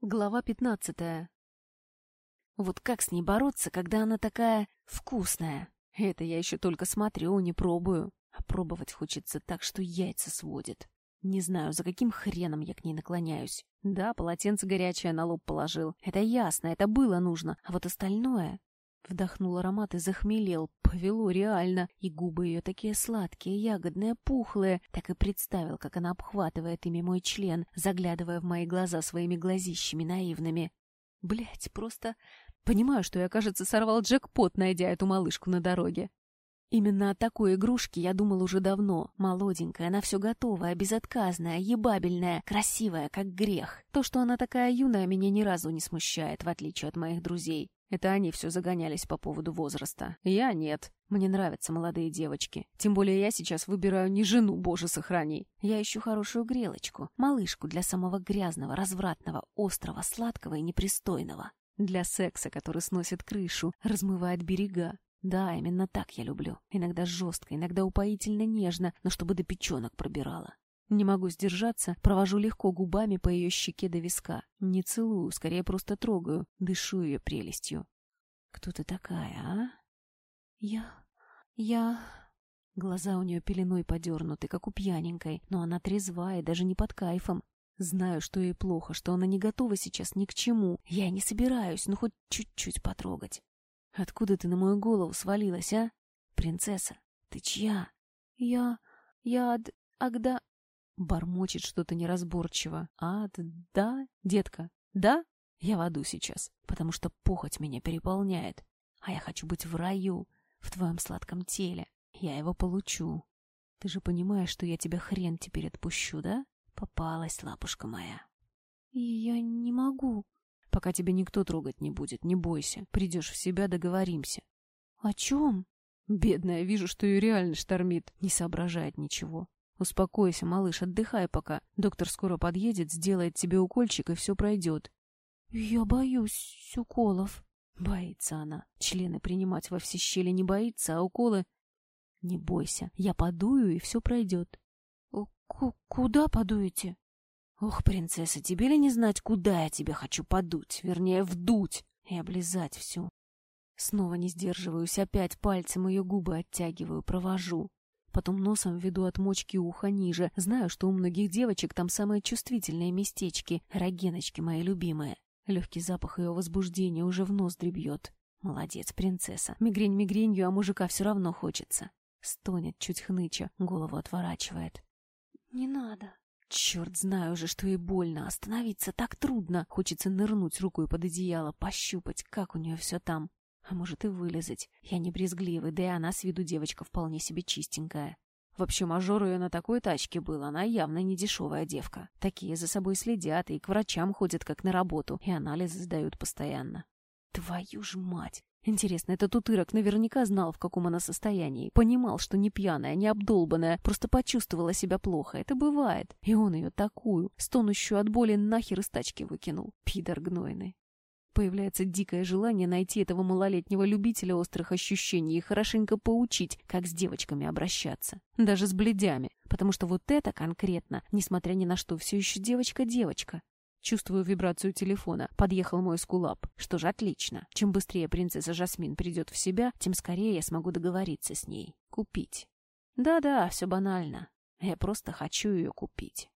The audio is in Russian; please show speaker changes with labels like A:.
A: Глава пятнадцатая. Вот как с ней бороться, когда она такая вкусная? Это я еще только смотрю, не пробую. А пробовать хочется так, что яйца сводит. Не знаю, за каким хреном я к ней наклоняюсь. Да, полотенце горячее на лоб положил. Это ясно, это было нужно. А вот остальное... Вдохнул аромат и захмелел. Повело реально. И губы ее такие сладкие, ягодные, пухлые. Так и представил, как она обхватывает ими мой член, заглядывая в мои глаза своими глазищами наивными. Блять, просто... Понимаю, что я, кажется, сорвал джекпот, найдя эту малышку на дороге. Именно о такой игрушке я думал уже давно. Молоденькая, она все готовая, безотказная, ебабельная, красивая, как грех. То, что она такая юная, меня ни разу не смущает, в отличие от моих друзей. Это они все загонялись по поводу возраста. Я нет. Мне нравятся молодые девочки. Тем более я сейчас выбираю не жену, боже сохрани. Я ищу хорошую грелочку, малышку для самого грязного, развратного, острого, сладкого и непристойного. Для секса, который сносит крышу, размывает берега. Да, именно так я люблю. Иногда жестко, иногда упоительно нежно, но чтобы до печенок пробирала. Не могу сдержаться, провожу легко губами по ее щеке до виска. Не целую, скорее просто трогаю, дышу ее прелестью. «Кто ты такая, а?» «Я... я...» Глаза у нее пеленой подернуты, как у пьяненькой, но она трезвая, даже не под кайфом. Знаю, что ей плохо, что она не готова сейчас ни к чему. Я не собираюсь, ну хоть чуть-чуть потрогать. Откуда ты на мою голову свалилась, а? Принцесса, ты чья? Я... я... Ад... Агда... Бормочет что-то неразборчиво. А, да, детка, да? Я в аду сейчас, потому что похоть меня переполняет. А я хочу быть в раю, в твоем сладком теле. Я его получу. Ты же понимаешь, что я тебя хрен теперь отпущу, да? Попалась, лапушка моя. Я не могу. Пока тебя никто трогать не будет, не бойся. Придешь в себя, договоримся. О чем? Бедная, вижу, что ее реально штормит. Не соображает ничего. «Успокойся, малыш, отдыхай пока. Доктор скоро подъедет, сделает тебе укольчик, и все пройдет». «Я боюсь уколов». Боится она. Члены принимать во все щели не боится, а уколы... Не бойся, я подую, и все пройдет. К «Куда подуете?» «Ох, принцесса, тебе ли не знать, куда я тебе хочу подуть, вернее, вдуть и облизать всю?» Снова не сдерживаюсь, опять пальцем ее губы оттягиваю, провожу. Потом носом веду от мочки уха ниже. Знаю, что у многих девочек там самые чувствительные местечки. Рогеночки мои любимые. Легкий запах ее возбуждения уже в нос дребьет. Молодец, принцесса. Мигрень мигренью, а мужика все равно хочется. Стонет, чуть хныча, голову отворачивает. «Не надо». Черт, знаю уже, что ей больно. Остановиться так трудно. Хочется нырнуть рукой под одеяло, пощупать, как у нее все там. А может и вылезать. Я не брезгливый, да и она с виду девочка вполне себе чистенькая. Вообще, мажор ее на такой тачке был, она явно не дешевая девка. Такие за собой следят и к врачам ходят как на работу, и анализы сдают постоянно. Твою ж мать! Интересно, этот утырок наверняка знал, в каком она состоянии. Понимал, что не пьяная, не обдолбанная, просто почувствовала себя плохо. Это бывает. И он ее такую, стонущую от боли, нахер из тачки выкинул. Пидор гнойный. Появляется дикое желание найти этого малолетнего любителя острых ощущений и хорошенько поучить, как с девочками обращаться. Даже с бледями. Потому что вот это конкретно, несмотря ни на что, все еще девочка-девочка. Чувствую вибрацию телефона. Подъехал мой скулап. Что же, отлично. Чем быстрее принцесса Жасмин придет в себя, тем скорее я смогу договориться с ней. Купить. Да-да, все банально. Я просто хочу ее купить.